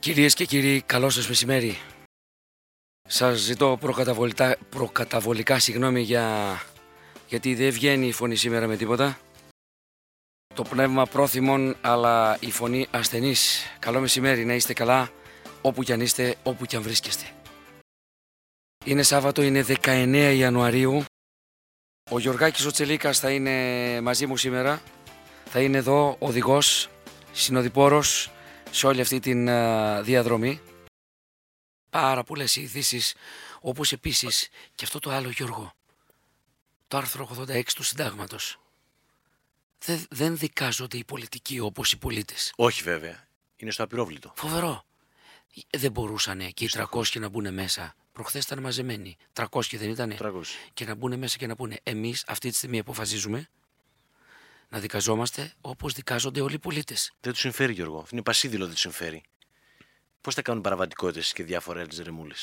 Κυρίες και κύριοι, καλό σας μεσημέρι. Σας ζητώ προκαταβολικά, προκαταβολικά συγγνώμη για... γιατί δεν βγαίνει η φωνή σήμερα με τίποτα. Το πνεύμα πρόθυμων, αλλά η φωνή ασθενής. Καλό μεσημέρι, να είστε καλά, όπου κι αν είστε, όπου κι αν βρίσκεστε. Είναι Σάββατο, είναι 19 Ιανουαρίου. Ο Γιωργάκης ο Τσελίκας θα είναι μαζί μου σήμερα. Θα είναι εδώ οδηγός, συνοδοιπόρος, σε όλη αυτή τη διαδρομή. Πάρα πολλές ειδήσεις, όπως επίσης και αυτό το άλλο Γιώργο. Το άρθρο 86 του συντάγματος. Δεν, δεν δικάζονται οι πολιτικοί όπως οι πολίτες. Όχι βέβαια. Είναι στο απειρόβλητο. Φοβερό. Δεν μπορούσαν και οι 300 να μπουν μέσα. Προχθές ήταν μαζεμένοι. 300 δεν ήταν. 300. Και να μπουν μέσα και να πούνε εμείς αυτή τη στιγμή αποφασίζουμε να δικαζόμαστε όπως δικάζονται όλοι οι πολίτες. Δεν τους συμφέρει, Γιώργο. Είναι πασίδηλο δεν τους συμφέρει. Πώς θα κάνουν παραβατικότητες και διάφορα άλλε ρεμούλε.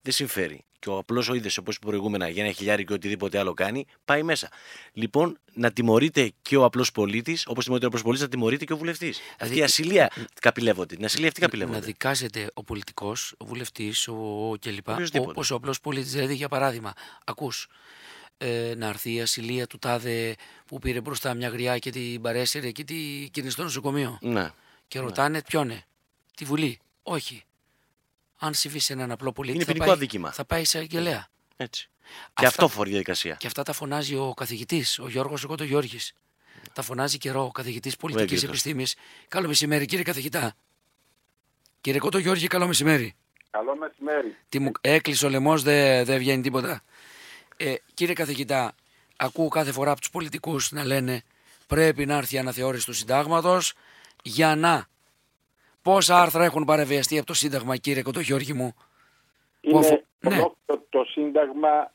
Δεν συμφέρει. Και ο απλός ο είδες όπως προηγούμενα για ένα χιλιάρι και οτιδήποτε άλλο κάνει, πάει μέσα. Λοιπόν, να τιμωρείται και ο απλός πολίτης, όπως τιμωρείται ο απλός πολίτης, να τιμωρείται και ο βουλευτής. Δηλαδή, αυτή η ασυλία καπηλεύονται. Την ασυλία αυτή καπηλεύονται. Να δικάζεται ο πολιτικός, ο βουλευτής, ο κλπ. Όπως ο απλός πολίτης. Δηλαδή, για παράδειγμα, ακούς, ε, να έρθει η ασυλία του τάδε που πήρε μπροστά μια γριά και την παρέσυρε και την κίνησε στο νοσοκομείο. Ναι. Και ρωτάνε ναι. ποιον Τη Βουλή; Όχι. Αν συμβεί σε έναν απλό πολίτη. Είναι θα ποινικό πάει, αδίκημα. Θα πάει σε αγγελέα. Έτσι. Και αυτό φορεί διαδικασία. Και αυτά τα φωνάζει ο καθηγητής, ο Γιώργος εγώ το Γιώργης. Τα φωνάζει καιρό ο καθηγητής πολιτικής επιστήμης. Καλό μεσημέρι, κύριε καθηγητά. Κύριε Κότο Γιώργη, καλό μεσημέρι. Καλό μεσημέρι. Τι μου έκλεισε ο λαιμό, δεν δε βγαίνει τίποτα. Ε, κύριε καθηγητά, ακούω κάθε φορά από τους πολιτικούς να λένε πρέπει να έρθει η αναθεώρηση του συντάγματος για να. Πόσα άρθρα έχουν παραβιαστεί από το Σύνταγμα, κύριε Κοντογιώργη μου; Είναι αφο... ναι. το, το Σύνταγμα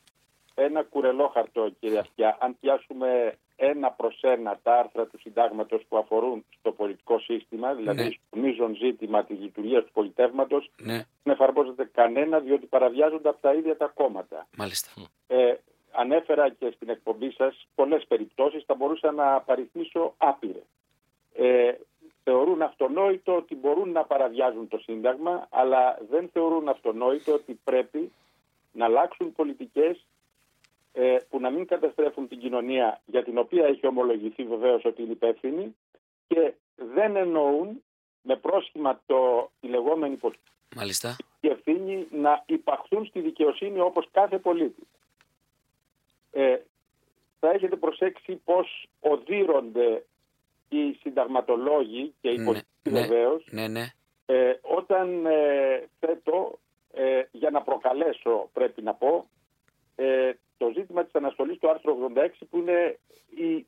ένα κουρελό χαρτό, κύριε Αυτιά. Αν πιάσουμε ένα προς ένα τα άρθρα του συντάγματος που αφορούν στο πολιτικό σύστημα, δηλαδή ναι. στο μείζον ζήτημα της λειτουργίας του πολιτεύματος, ναι. δεν εφαρμόζεται κανένα διότι παραβιάζονται από τα ίδια τα κόμματα. Μάλιστα. Ε, ανέφερα και στην εκπομπή σας πολλές περιπτώσεις, θα μπορούσα να παριθμίσω άπειρες. Ε, θεωρούν αυτονόητο ότι μπορούν να παραβιάζουν το Σύνταγμα, αλλά δεν θεωρούν αυτονόητο ότι πρέπει να αλλάξουν πολιτικές ε, που να μην καταστρέφουν την κοινωνία για την οποία έχει ομολογηθεί βεβαίως ότι είναι υπεύθυνη και δεν εννοούν με πρόσχημα το, τη λεγόμενη Μάλιστα. ευθύνη να υπαχθούν στη δικαιοσύνη όπως κάθε πολίτη. Ε, θα έχετε προσέξει πώς οδύρονται οι συνταγματολόγοι και οι ναι, πολιτικοί ναι, βεβαίως ναι, ναι. ε, όταν ε, θέτω ε, για να προκαλέσω πρέπει να πω ε, το ζήτημα της αναστολής του άρθρου 86 που είναι η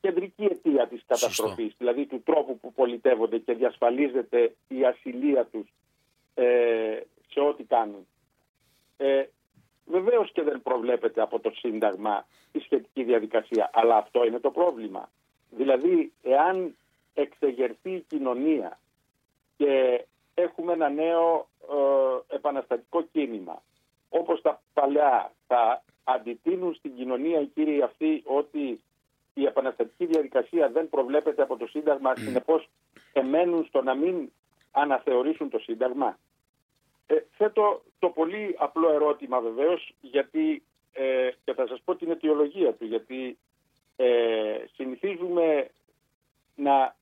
κεντρική αιτία της καταστροφής, δηλαδή του τρόπου που πολιτεύονται και διασφαλίζεται η ασυλία τους ε, σε ό,τι κάνουν. Ε, βεβαίως και δεν προβλέπεται από το Σύνταγμα η σχετική διαδικασία, αλλά αυτό είναι το πρόβλημα. Δηλαδή, εάν εξεγερθεί η κοινωνία και έχουμε ένα νέο ε, επαναστατικό κίνημα, όπως τα παλιά θα αντιτείνουν στην κοινωνία οι κύριοι αυτοί ότι η επαναστατική διαδικασία δεν προβλέπεται από το Σύνταγμα, mm. συνεπώς εμένουν στο να μην αναθεωρήσουν το Σύνταγμα. Ε, θέτω το πολύ απλό ερώτημα βεβαίως, γιατί, ε, και θα σας πω την αιτιολογία του, γιατί ε, συνηθίζουμε να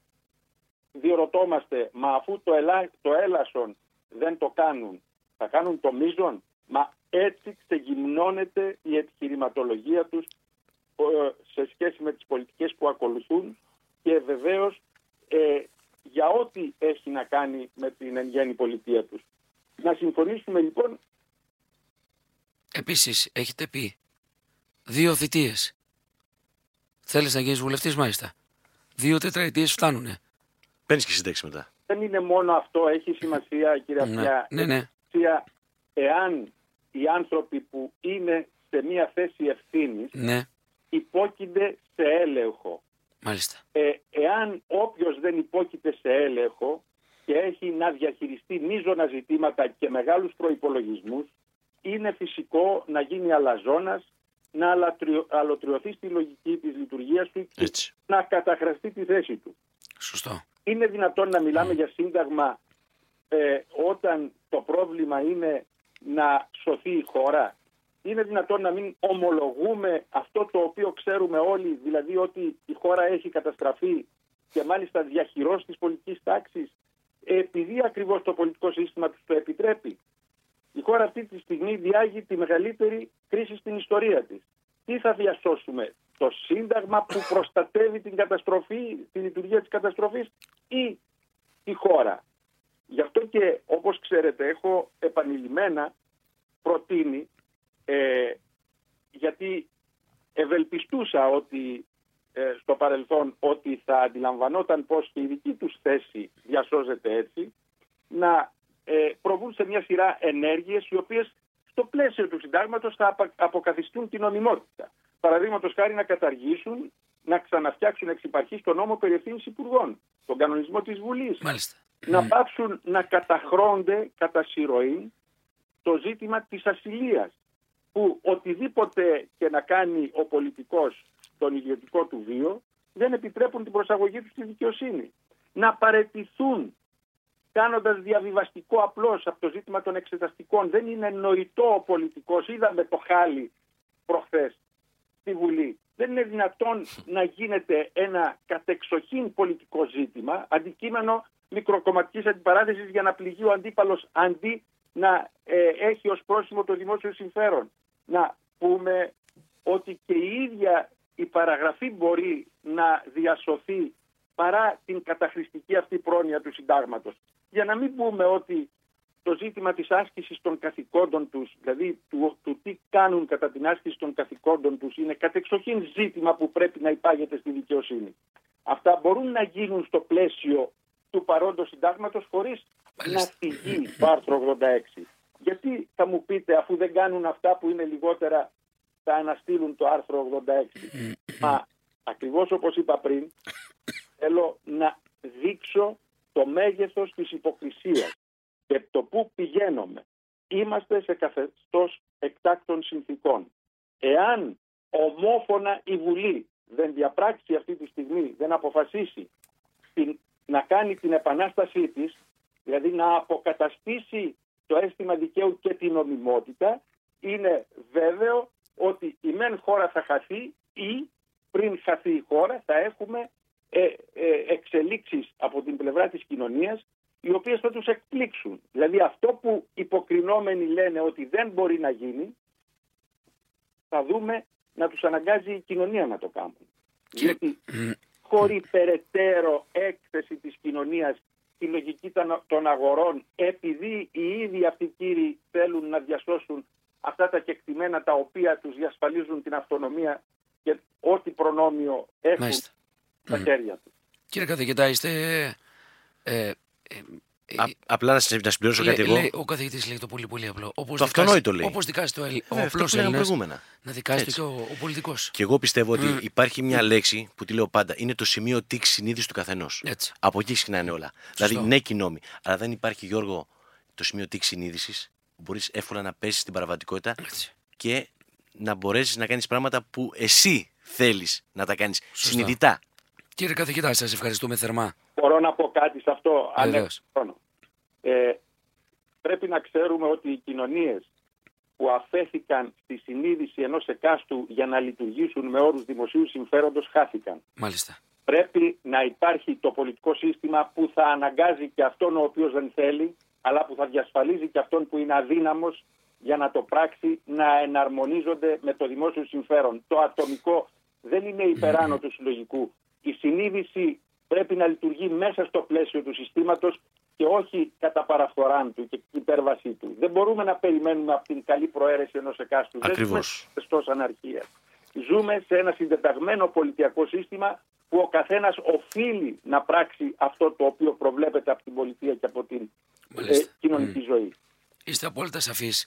διορωτόμαστε, μα αφού το, ελά, το έλασον δεν το κάνουν, θα κάνουν το μείζον; Μα έτσι ξεγυμνώνεται η επιχειρηματολογία τους ε, σε σχέση με τις πολιτικές που ακολουθούν και βεβαίως ε, για ό,τι έχει να κάνει με την εν γέννη πολιτεία τους. Να συμφωνήσουμε λοιπόν. Επίσης έχετε πει δύο θητείες. Θέλεις να γίνεις βουλευτής μάλιστα. Δύο τετραετίες φτάνουνε. Παίρνεις και συντέξει μετά. Δεν είναι μόνο αυτό, έχει σημασία κύριε Ναι, Αυτιά. ναι, ναι. Σημασία εάν οι άνθρωποι που είναι σε μια θέση ευθύνης Ναι, υπόκεινται σε έλεγχο. μάλιστα. Ε, εάν όποιος δεν υπόκειται σε έλεγχο και έχει να διαχειριστεί μείζωνα ζητήματα και μεγάλους προϋπολογισμούς, είναι φυσικό να γίνει αλαζόνας, να αλατριο- αλωτριωθεί στη λογική της λειτουργίας του και Έτσι. να καταχραστεί τη θέση του. Σωστό. Είναι δυνατόν να μιλάμε για σύνταγμα ε, όταν το πρόβλημα είναι να σωθεί η χώρα. Είναι δυνατόν να μην ομολογούμε αυτό το οποίο ξέρουμε όλοι, δηλαδή ότι η χώρα έχει καταστραφεί και μάλιστα διαχειρός της πολιτικής τάξης επειδή ακριβώς το πολιτικό σύστημα τους το επιτρέπει. Η χώρα αυτή τη στιγμή διάγει τη μεγαλύτερη κρίση στην ιστορία της. Τι θα διασώσουμε, το σύνταγμα που προστατεύει την καταστροφή, τη λειτουργία της καταστροφής ή η χώρα; Γι' αυτό και όπως ξέρετε έχω επανειλημμένα προτείνει ε, γιατί ευελπιστούσα ότι ε, στο παρελθόν ότι θα αντιλαμβανόταν πως και η δική τους θέση διασώζεται έτσι να ε, προβούν σε μια σειρά ενέργειες οι οποίες στο πλαίσιο του συντάγματος θα αποκαθιστούν την νομιμότητα. Παραδείγματος χάρη να καταργήσουν, να ξαναφτιάξουν εξ υπαρχής τον νόμο περί υπουργών, τον κανονισμό της Βουλής. Να πάψουν να καταχρώνται κατά συρροή το ζήτημα της ασυλίας που οτιδήποτε και να κάνει ο πολιτικός στον ιδιωτικό του βίο δεν επιτρέπουν την προσαγωγή τους στη δικαιοσύνη. Να παρετηθούν κάνοντας διαβιβαστικό απλώς από το ζήτημα των εξεταστικών. Δεν είναι νοητό ο πολιτικός. Είδαμε το χάλι προχθές στη Βουλή. Δεν είναι δυνατόν να γίνεται ένα κατεξοχήν πολιτικό ζήτημα, αντικείμενο μικροκομματικής αντιπαράθεσης για να πληγεί ο αντίπαλος αντί να ε, έχει ως πρόσημο το δημόσιο συμφέρον. Να πούμε ότι και η ίδια η παραγραφή μπορεί να διασωθεί παρά την καταχρηστική αυτή πρόνοια του συντάγματος. Για να μην πούμε ότι το ζήτημα της άσκησης των καθηκόντων τους, δηλαδή του, του τι κάνουν κατά την άσκηση των καθηκόντων τους, είναι κατεξοχήν ζήτημα που πρέπει να υπάγεται στη δικαιοσύνη. Αυτά μπορούν να γίνουν στο πλαίσιο του παρόντος συντάγματος χωρίς να φυγεί το άρθρο 86. Γιατί θα μου πείτε αφού δεν κάνουν αυτά που είναι λιγότερα θα αναστείλουν το άρθρο 86. Μα ακριβώς όπως είπα πριν θέλω να δείξω το μέγεθος της υποκρισίας και το πού πηγαίνουμε. Είμαστε σε καθεστώς εκτάκτων συνθήκων. Εάν ομόφωνα η Βουλή δεν διαπράξει αυτή τη στιγμή, δεν αποφασίσει την, να κάνει την επανάστασή της, δηλαδή να αποκαταστήσει το αίσθημα δικαίου και την νομιμότητα, είναι βέβαιο ότι η μεν χώρα θα χαθεί ή πριν χαθεί η χώρα θα έχουμε ε, ε, εξελίξεις από την πλευρά της κοινωνίας οι οποίες θα τους εκπλήξουν. Δηλαδή αυτό που υποκρινόμενοι λένε ότι δεν μπορεί να γίνει θα δούμε να τους αναγκάζει η κοινωνία να το κάνουν. Γιατί χωρί περαιτέρω έκθεση της κοινωνίας τη λογική των αγορών επειδή οι ίδιοι αυτοί οι κύριοι θέλουν να διασώσουν αυτά τα κεκτημένα τα οποία τους διασφαλίζουν την αυτονομία και ό,τι προνόμιο έχουν Μάλιστα. στα χέρια τους. Κύριε καθηγητά, είστε ε, Α, απλά να συμπληρώσω κάτι εγώ. ο καθηγητής λέει το πολύ πολύ απλό. Όπως το αυτονόητο λέει. Όπως δικάζει το ο απλός Έλληνας. Να δικάζεται και ο, ο πολιτικός. Και εγώ πιστεύω ότι υπάρχει μια λέξη που τη λέω πάντα. Είναι το σημείο τήξη συνείδησης του καθενός. Από εκεί ξεκινάνε όλα. Δηλαδή, ναι, κοινόμοι. Αλλά δεν υπάρχει, Γιώργο, το σημείο τήξη συνείδησης. Μπορείς εύκολα να πέσεις στην παραβατικότητα και να μπορέσεις να κάνεις πράγματα που εσύ θέλεις να τα κάνεις συνειδητά. Κύριε καθηγητά, σας ευχαριστούμε θερμά. Μπορώ να πω κάτι σε αυτό, αν ε, πρέπει να ξέρουμε ότι οι κοινωνίες που αφέθηκαν στη συνείδηση ενός εκάστου για να λειτουργήσουν με όρους δημοσίου συμφέροντος χάθηκαν. Μάλιστα. Πρέπει να υπάρχει το πολιτικό σύστημα που θα αναγκάζει και αυτόν ο οποίος δεν θέλει, αλλά που θα διασφαλίζει και αυτόν που είναι αδύναμος για να το πράξει να εναρμονίζονται με το δημόσιο συμφέρον. Το ατομικό δεν είναι υπεράνω του συλλογικού. Η συνείδηση πρέπει να λειτουργεί μέσα στο πλαίσιο του συστήματος και όχι κατά παραφοράν του και υπέρβασή του. Δεν μπορούμε να περιμένουμε από την καλή προαίρεση ενός εκάστου. Ακριβώς. Δεν ζούμε αναρχίας. Ζούμε σε ένα συντεταγμένο πολιτιακό σύστημα που ο καθένας οφείλει να πράξει αυτό το οποίο προβλέπεται από την πολιτεία και από την ε, κοινωνική ζωή. Είστε απόλυτα σαφείς.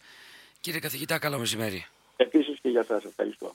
Κύριε καθηγητά, καλό μεσημέρι. Επίσης και για σας. Ευχαριστώ.